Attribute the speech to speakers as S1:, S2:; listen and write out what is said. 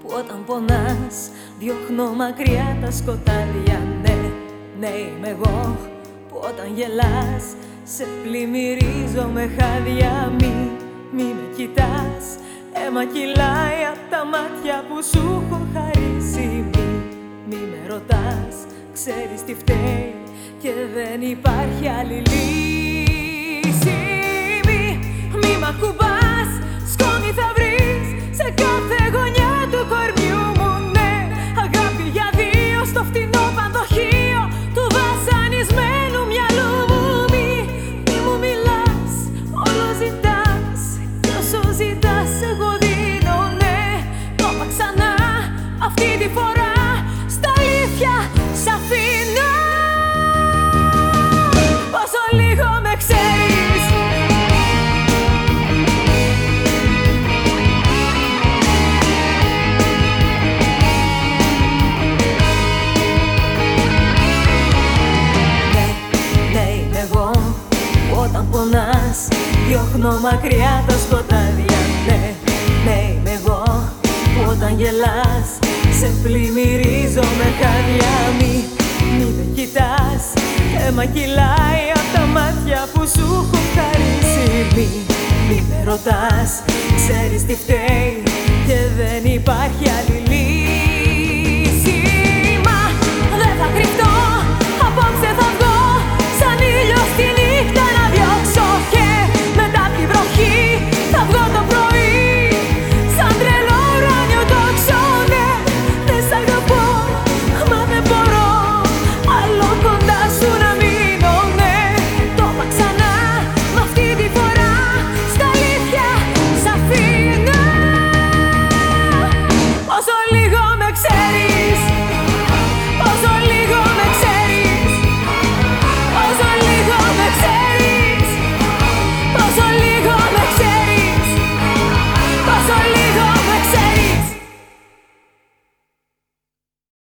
S1: Που όταν πονάς διώχνω μακριά τα σκοτάδια. Ναι, ναι είμαι εγώ Που όταν γελάς σε πλημμυρίζω με χάδια. Μη, μη με κοιτάς Αίμα κυλάει απ' τα μάτια που σου έχω χαρίσει. Μη, μη με ρωτάς Ξέρεις τι φταίει και δεν υπάρχει άλλη λύση βρεις σε διώχνω μακριά τα σκοτάδια. Ναι, ναι είμαι εγώ Όταν γελάς σε πλημμυρίζω με χάδια Μη, μη με κοιτάς Αίμα κυλάει απ' τα μάτια που σου έχω χαρίσει. Μη, μη με ρωτάς Ξέρεις τι φταίει και δεν υπάρχει άλλη λύση